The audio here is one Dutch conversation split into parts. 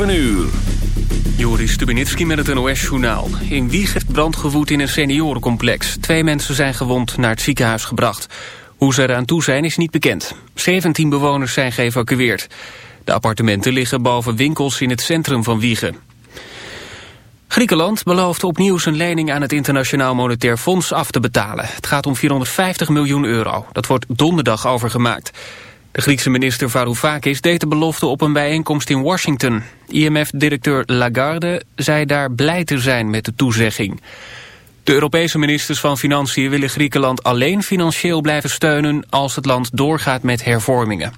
7 uur. Joris Stubenitski met het NOS-journaal. In Wieg heeft brand gewoed in een seniorencomplex. Twee mensen zijn gewond naar het ziekenhuis gebracht. Hoe ze eraan toe zijn is niet bekend. 17 bewoners zijn geëvacueerd. De appartementen liggen boven winkels in het centrum van Wiegen. Griekenland belooft opnieuw zijn lening aan het Internationaal Monetair Fonds af te betalen. Het gaat om 450 miljoen euro. Dat wordt donderdag overgemaakt. De Griekse minister Varoufakis deed de belofte op een bijeenkomst in Washington. IMF-directeur Lagarde zei daar blij te zijn met de toezegging. De Europese ministers van Financiën willen Griekenland alleen financieel blijven steunen als het land doorgaat met hervormingen.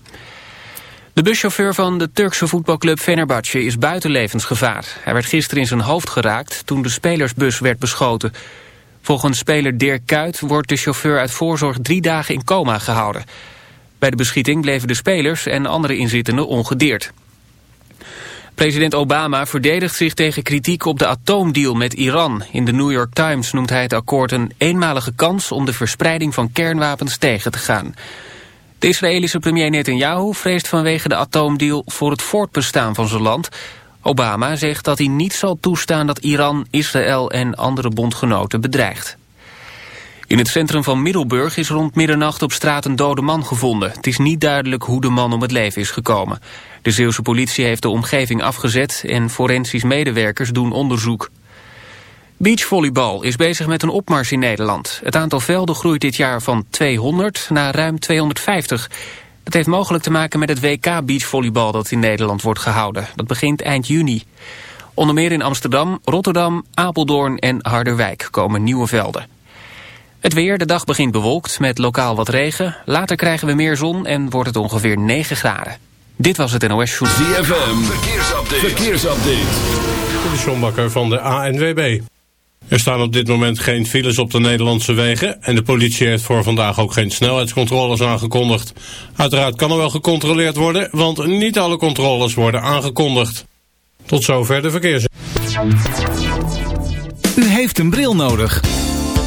De buschauffeur van de Turkse voetbalclub Fenerbahce is buiten levensgevaar. Hij werd gisteren in zijn hoofd geraakt toen de spelersbus werd beschoten. Volgens speler Dirk Kuyt wordt de chauffeur uit voorzorg drie dagen in coma gehouden. Bij de beschieting bleven de spelers en andere inzittenden ongedeerd. President Obama verdedigt zich tegen kritiek op de atoomdeal met Iran. In de New York Times noemt hij het akkoord een eenmalige kans om de verspreiding van kernwapens tegen te gaan. De Israëlische premier Netanyahu vreest vanwege de atoomdeal voor het voortbestaan van zijn land. Obama zegt dat hij niet zal toestaan dat Iran, Israël en andere bondgenoten bedreigt. In het centrum van Middelburg is rond middernacht op straat een dode man gevonden. Het is niet duidelijk hoe de man om het leven is gekomen. De Zeeuwse politie heeft de omgeving afgezet en forensisch medewerkers doen onderzoek. Beachvolleybal is bezig met een opmars in Nederland. Het aantal velden groeit dit jaar van 200 naar ruim 250. Dat heeft mogelijk te maken met het WK beachvolleybal dat in Nederland wordt gehouden. Dat begint eind juni. Onder meer in Amsterdam, Rotterdam, Apeldoorn en Harderwijk komen nieuwe velden. Het weer, de dag begint bewolkt met lokaal wat regen. Later krijgen we meer zon en wordt het ongeveer 9 graden. Dit was het NOS Show. ZFM, verkeersupdate. verkeersupdate. De Sjombakker van de ANWB. Er staan op dit moment geen files op de Nederlandse wegen... en de politie heeft voor vandaag ook geen snelheidscontroles aangekondigd. Uiteraard kan er wel gecontroleerd worden... want niet alle controles worden aangekondigd. Tot zover de verkeers. U heeft een bril nodig.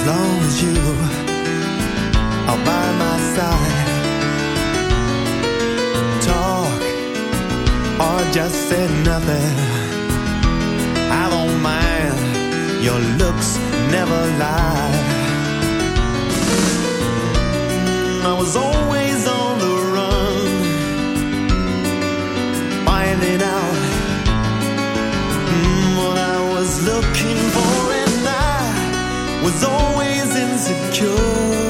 as long as you are by my side. Talk or just say nothing. I don't mind. Your looks never lie. I was always on the run, finding out mm, what I was looking was always insecure.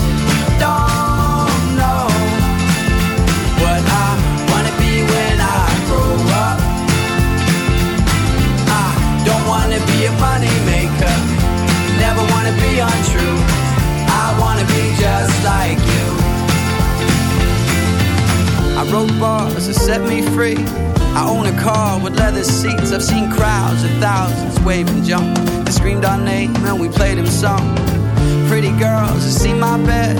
with leather seats. I've seen crowds of thousands wave and jump. They screamed our name and we played them song. Pretty girls that see my bed.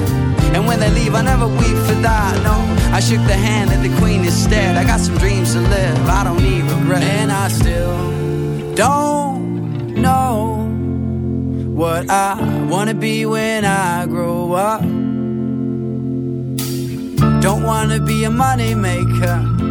And when they leave, I never weep for that. No, I shook the hand of the queen instead. I got some dreams to live. I don't need regret. And I still don't know what I wanna be when I grow up. Don't wanna be a money maker.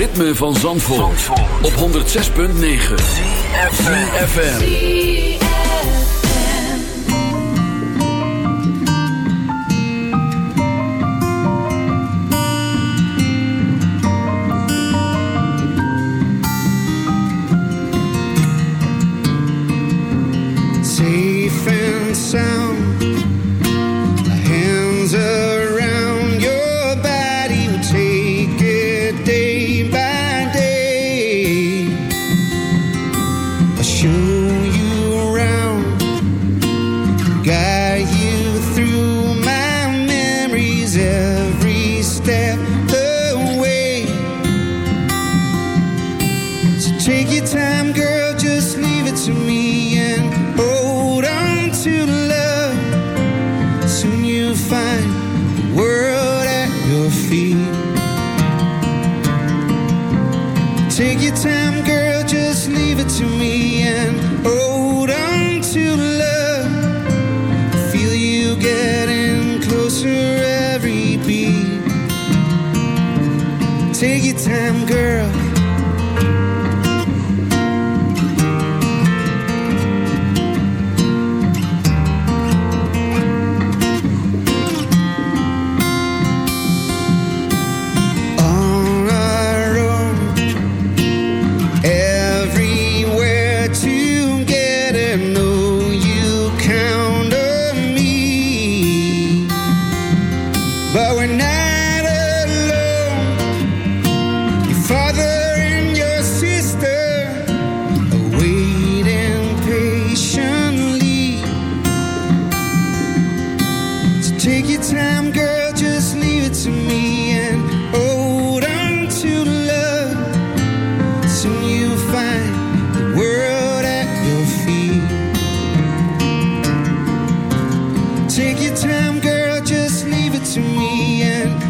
ritme van Zandvoort, op 106.9 FM. safe and sound. and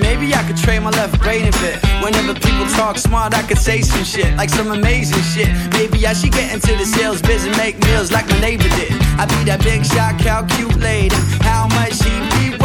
maybe I could trade my left brain a bit. Whenever people talk smart, I could say some shit, like some amazing shit. Maybe I should get into the sales biz and make meals like my neighbor did. I'd be that big shot, calculating how much he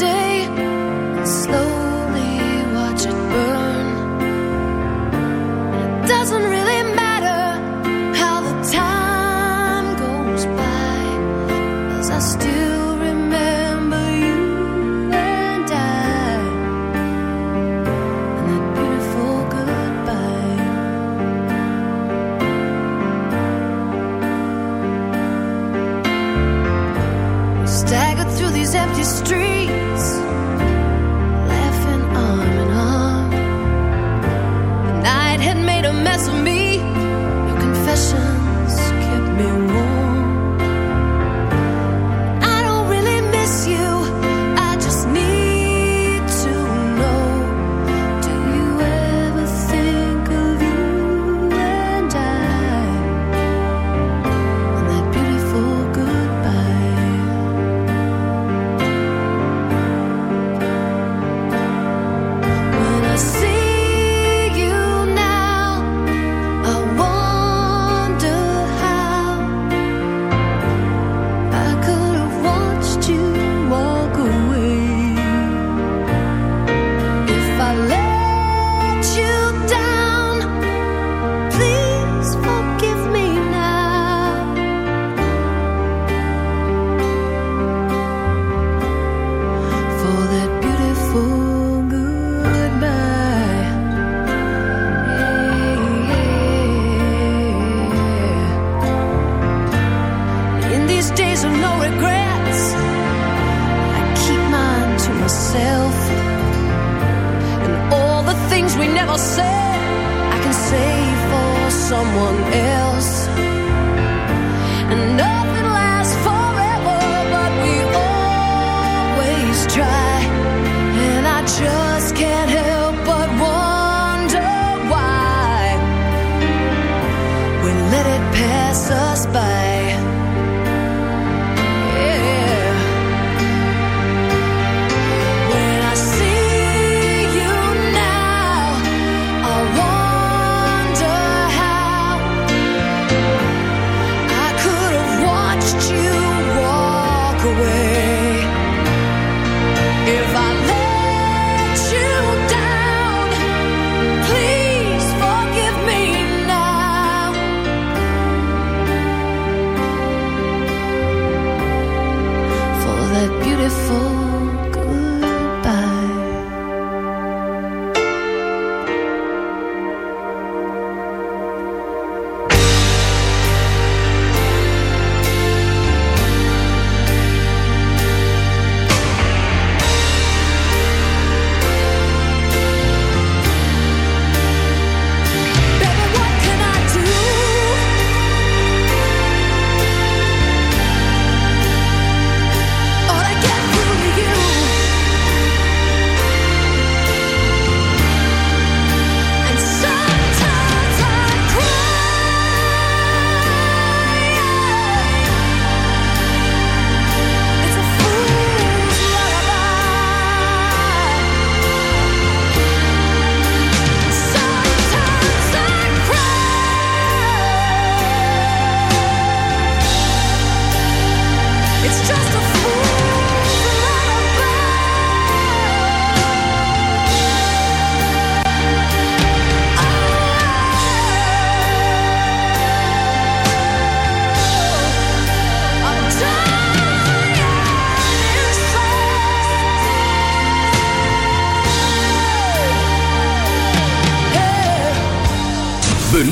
day else. And no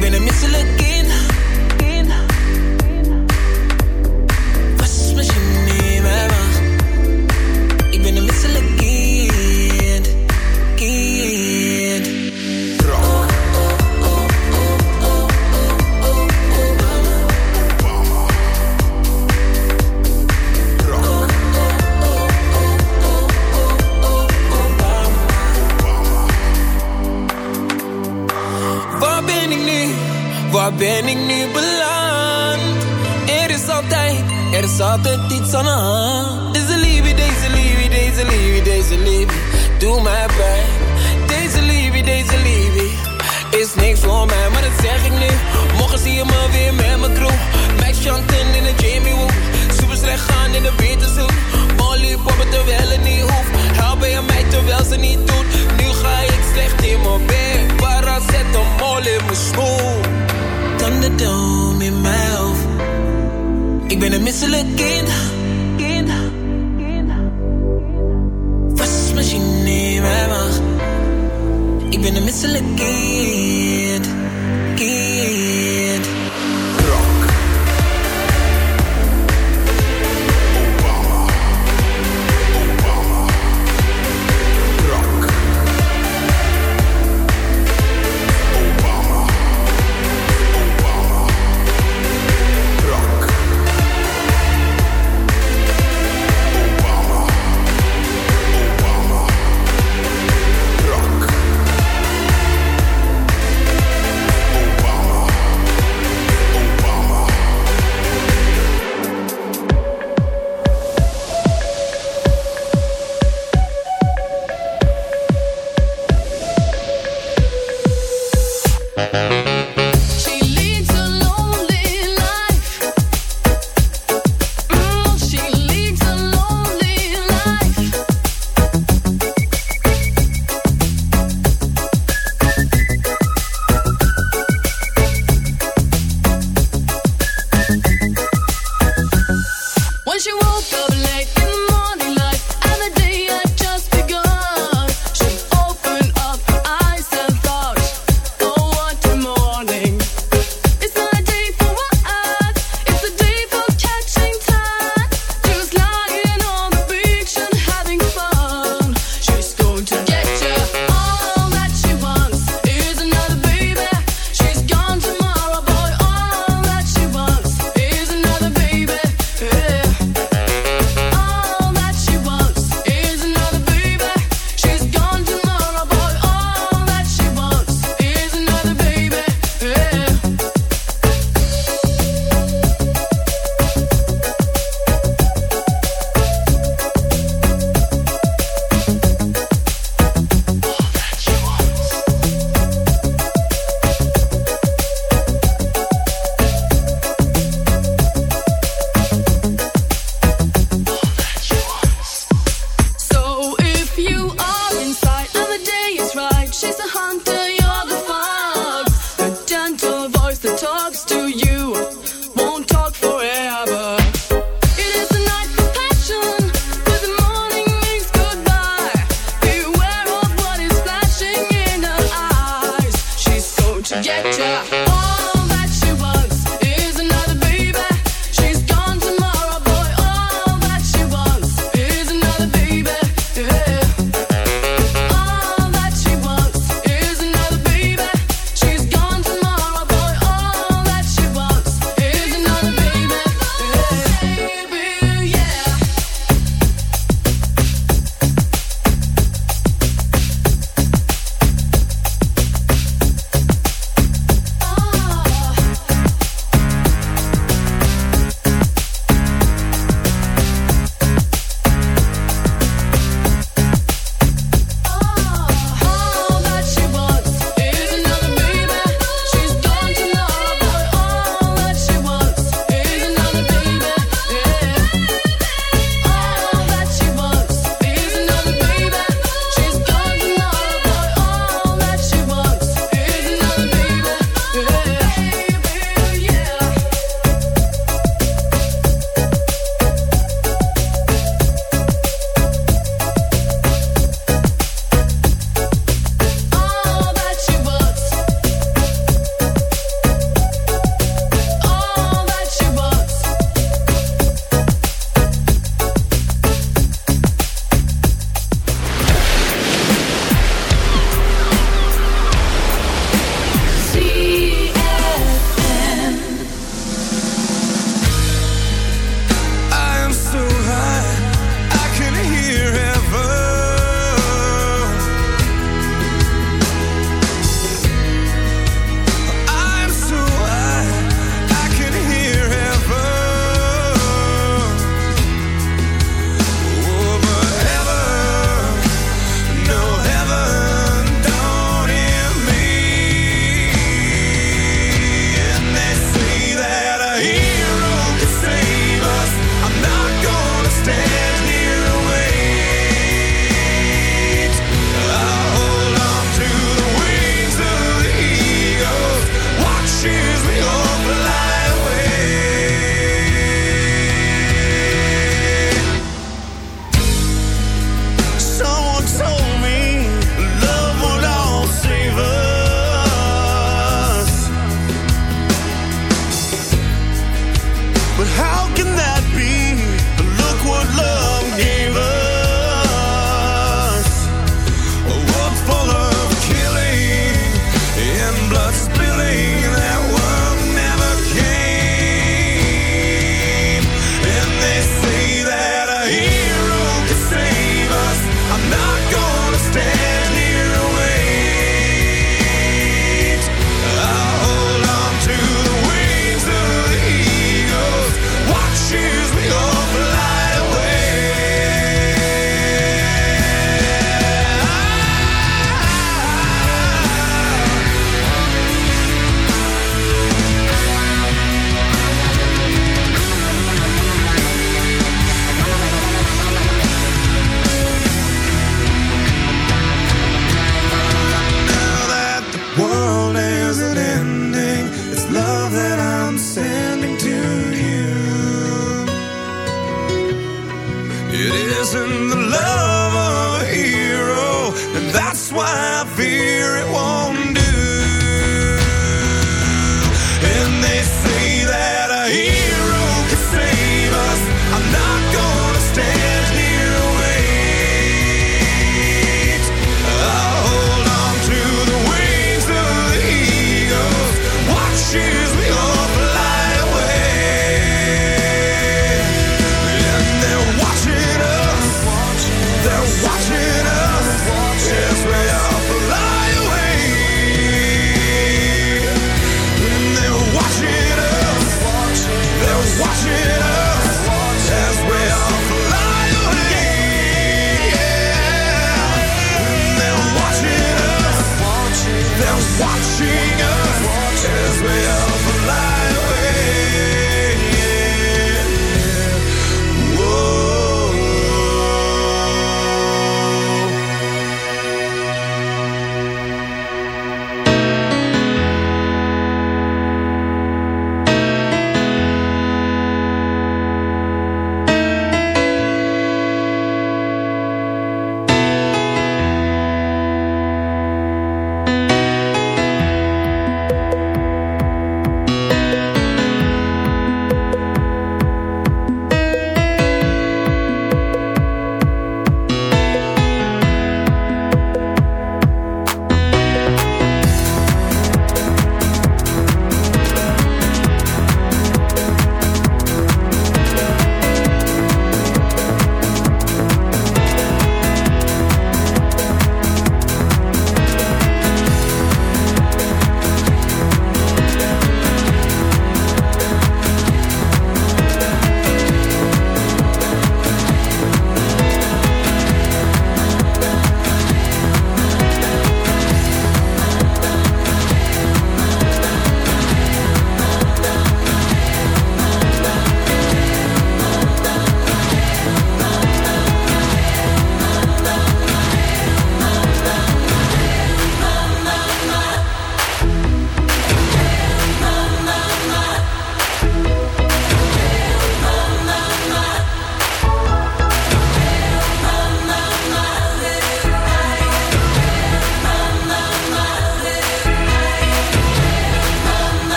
been a missile